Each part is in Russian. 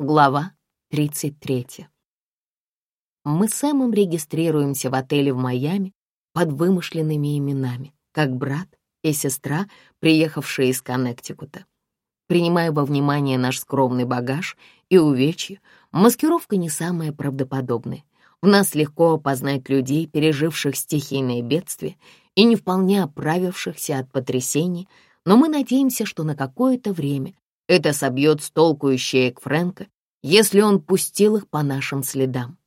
Глава 33. Мы с Сэмом регистрируемся в отеле в Майами под вымышленными именами, как брат и сестра, приехавшие из Коннектикута. Принимая во внимание наш скромный багаж и увечья, маскировка не самая правдоподобная. В нас легко опознать людей, переживших стихийное бедствие и не вполне оправившихся от потрясений, но мы надеемся, что на какое-то время это собьет с толку ищеек Фрэнка, если он пустил их по нашим следам.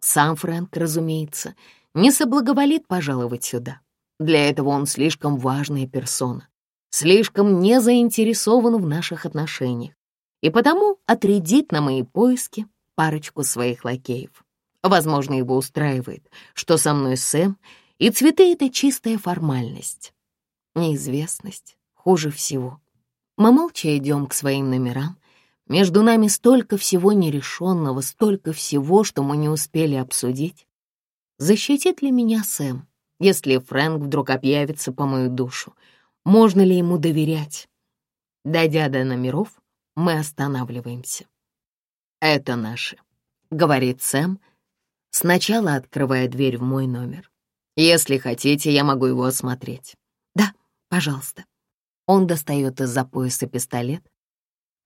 Сам Фрэнк, разумеется, не соблаговолит пожаловать сюда. Для этого он слишком важная персона, слишком не заинтересован в наших отношениях, и потому отрядит на мои поиски парочку своих лакеев. Возможно, его устраивает, что со мной Сэм, и цветы — это чистая формальность. Неизвестность хуже всего. Мы молча идем к своим номерам. Между нами столько всего нерешенного, столько всего, что мы не успели обсудить. Защитит ли меня Сэм, если Фрэнк вдруг объявится по мою душу? Можно ли ему доверять? Дойдя до номеров, мы останавливаемся. «Это наши», — говорит Сэм, сначала открывая дверь в мой номер. «Если хотите, я могу его осмотреть». «Да, пожалуйста». Он достает из-за пояса пистолет.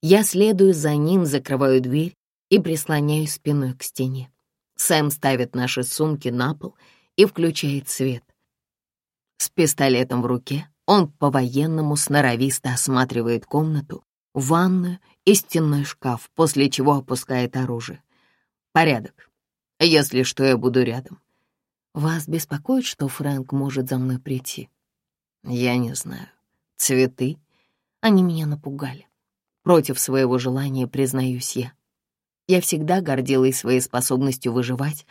Я следую за ним, закрываю дверь и прислоняюсь спиной к стене. Сэм ставит наши сумки на пол и включает свет. С пистолетом в руке он по-военному сноровисто осматривает комнату, ванную и стенной шкаф, после чего опускает оружие. Порядок. Если что, я буду рядом. Вас беспокоит, что Фрэнк может за мной прийти? Я не знаю. Цветы? Они меня напугали. Против своего желания признаюсь я. Я всегда гордилась своей способностью выживать,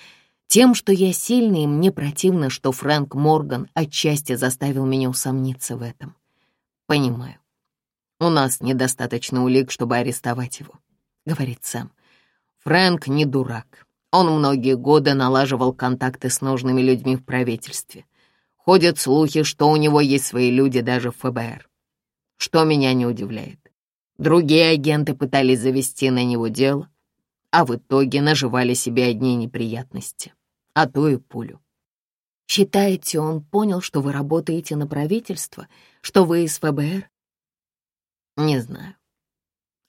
тем, что я сильный, и мне противно, что Фрэнк Морган отчасти заставил меня усомниться в этом. Понимаю. У нас недостаточно улик, чтобы арестовать его, — говорит Сэм. Фрэнк не дурак. Он многие годы налаживал контакты с нужными людьми в правительстве — Ходят слухи, что у него есть свои люди даже в ФБР. Что меня не удивляет. Другие агенты пытались завести на него дело, а в итоге наживали себе одни неприятности, а то и пулю. Считаете, он понял, что вы работаете на правительство, что вы из ФБР? Не знаю.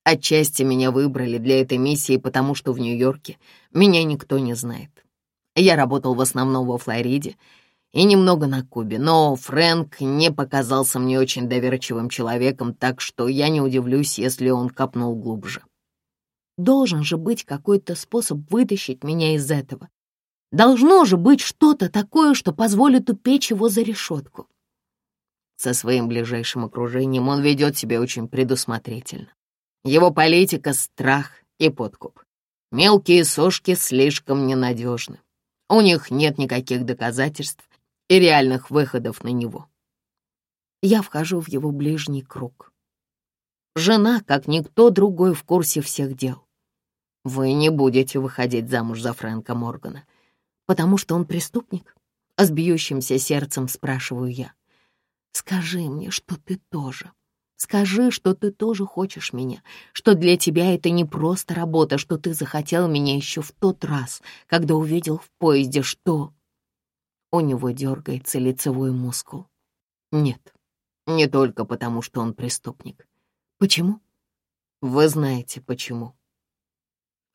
Отчасти меня выбрали для этой миссии, потому что в Нью-Йорке меня никто не знает. Я работал в основном во Флориде и немного на Кубе, но Фрэнк не показался мне очень доверчивым человеком, так что я не удивлюсь, если он копнул глубже. Должен же быть какой-то способ вытащить меня из этого. Должно же быть что-то такое, что позволит упечь его за решетку. Со своим ближайшим окружением он ведет себя очень предусмотрительно. Его политика — страх и подкуп. Мелкие сошки слишком ненадежны. У них нет никаких доказательств, и реальных выходов на него. Я вхожу в его ближний круг. Жена, как никто другой, в курсе всех дел. Вы не будете выходить замуж за Фрэнка Моргана, потому что он преступник? А с бьющимся сердцем спрашиваю я. Скажи мне, что ты тоже. Скажи, что ты тоже хочешь меня, что для тебя это не просто работа, что ты захотел меня еще в тот раз, когда увидел в поезде, что... У него дергается лицевой мускул. Нет, не только потому, что он преступник. Почему? Вы знаете, почему.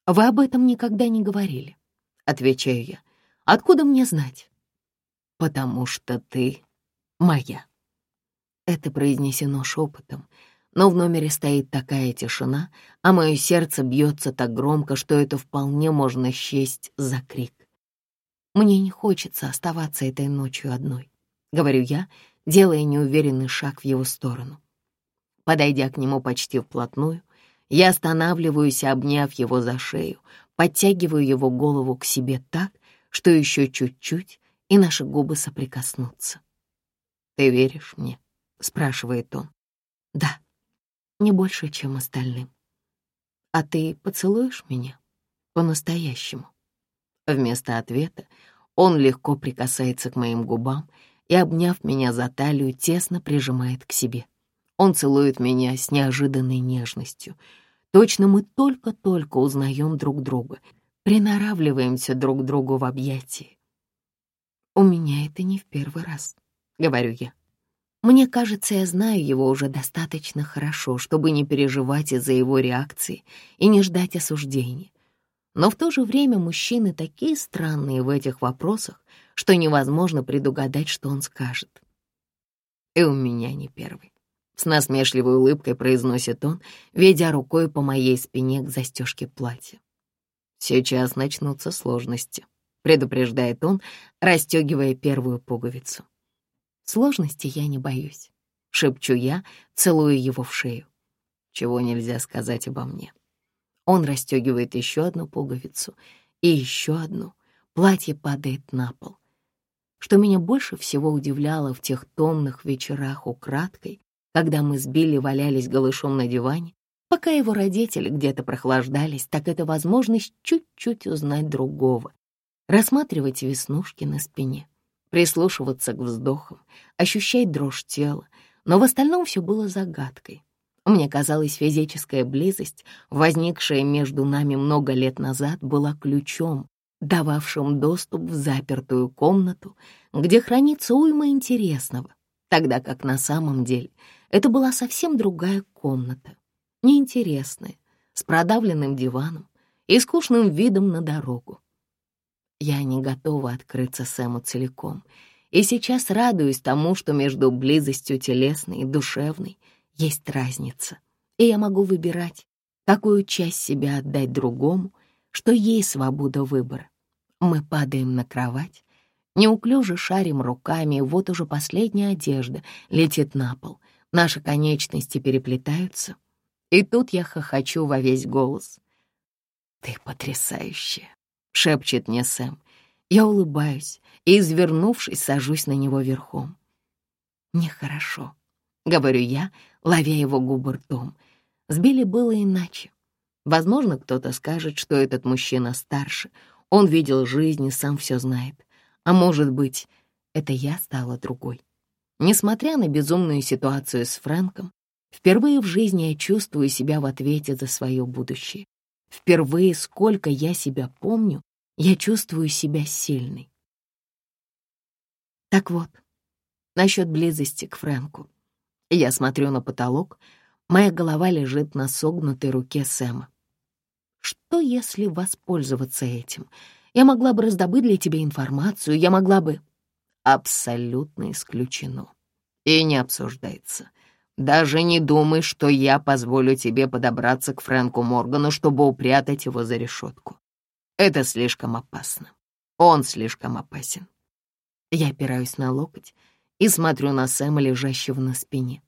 Вы об этом никогда не говорили, отвечаю я. Откуда мне знать? Потому что ты моя. Это произнесено шепотом, но в номере стоит такая тишина, а мое сердце бьется так громко, что это вполне можно счесть за крик. Мне не хочется оставаться этой ночью одной, говорю я, делая неуверенный шаг в его сторону. Подойдя к нему почти вплотную, я останавливаюсь, обняв его за шею, подтягиваю его голову к себе так, что еще чуть-чуть, и наши губы соприкоснутся. «Ты веришь мне?» — спрашивает он. «Да, не больше, чем остальным. А ты поцелуешь меня по-настоящему?» Вместо ответа он легко прикасается к моим губам и, обняв меня за талию, тесно прижимает к себе. Он целует меня с неожиданной нежностью, Точно мы только-только узнаем друг друга, приноравливаемся друг другу в объятии. «У меня это не в первый раз», — говорю я. Мне кажется, я знаю его уже достаточно хорошо, чтобы не переживать из-за его реакции и не ждать осуждения. Но в то же время мужчины такие странные в этих вопросах, что невозможно предугадать, что он скажет. И у меня не первый. С насмешливой улыбкой произносит он, ведя рукой по моей спине к застежке платья. «Сейчас начнутся сложности», — предупреждает он, расстегивая первую пуговицу. «Сложности я не боюсь», — шепчу я, целую его в шею. «Чего нельзя сказать обо мне?» Он расстегивает еще одну пуговицу и еще одну. Платье падает на пол. Что меня больше всего удивляло в тех томных вечерах украдкой, когда мы с Билли валялись голышом на диване, пока его родители где-то прохлаждались, так это возможность чуть-чуть узнать другого, рассматривать веснушки на спине, прислушиваться к вздохам, ощущать дрожь тела, но в остальном все было загадкой. Мне казалось, физическая близость, возникшая между нами много лет назад, была ключом, дававшим доступ в запертую комнату, где хранится уйма интересного, тогда как на самом деле — это была совсем другая комната, неинтересная, с продавленным диваном и скучным видом на дорогу. Я не готова открыться Сэму целиком, и сейчас радуюсь тому, что между близостью телесной и душевной есть разница, и я могу выбирать, какую часть себя отдать другому, что ей свобода выбора. Мы падаем на кровать, неуклюже шарим руками, вот уже последняя одежда летит на пол — Наши конечности переплетаются, и тут я хохочу во весь голос. «Ты потрясающая!» — шепчет мне Сэм. Я улыбаюсь и, извернувшись, сажусь на него верхом. «Нехорошо», — говорю я, ловя его губы ртом. С Билли было иначе. Возможно, кто-то скажет, что этот мужчина старше, он видел жизнь и сам все знает. А может быть, это я стала другой. Несмотря на безумную ситуацию с Фрэнком, впервые в жизни я чувствую себя в ответе за свое будущее. Впервые, сколько я себя помню, я чувствую себя сильной. Так вот, насчет близости к Фрэнку. Я смотрю на потолок, моя голова лежит на согнутой руке Сэма. Что, если воспользоваться этим? Я могла бы раздобыть для тебя информацию, я могла бы абсолютно исключено. И не обсуждается. Даже не думай, что я позволю тебе подобраться к Фрэнку Моргану, чтобы упрятать его за решетку. Это слишком опасно. Он слишком опасен. Я опираюсь на локоть и смотрю на Сэма, лежащего на спине.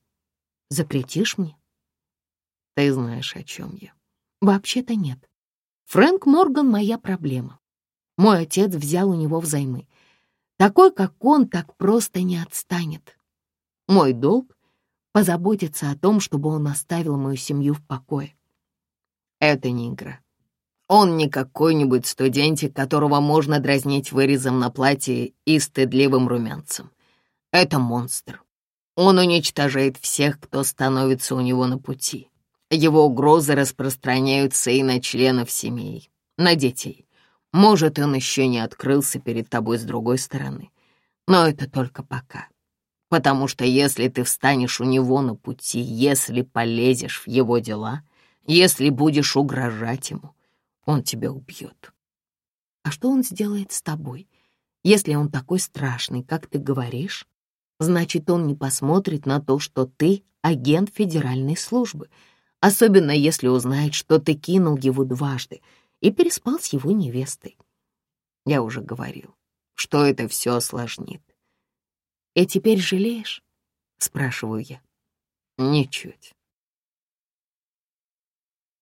Запретишь мне? Ты знаешь, о чем я. Вообще-то нет. Фрэнк Морган — моя проблема. Мой отец взял у него взаймы. Такой, как он, так просто не отстанет. Мой долг — позаботиться о том, чтобы он оставил мою семью в покое. Это не игра. Он не какой-нибудь студентик, которого можно дразнить вырезом на платье и стыдливым румянцем. Это монстр. Он уничтожает всех, кто становится у него на пути. Его угрозы распространяются и на членов семей, на детей. Может, он еще не открылся перед тобой с другой стороны. Но это только пока. Потому что если ты встанешь у него на пути, если полезешь в его дела, если будешь угрожать ему, он тебя убьет. А что он сделает с тобой? Если он такой страшный, как ты говоришь, значит, он не посмотрит на то, что ты агент федеральной службы, особенно если узнает, что ты кинул его дважды — и переспал с его невестой. Я уже говорил, что это все осложнит. «И теперь жалеешь?» — спрашиваю я. «Ничуть.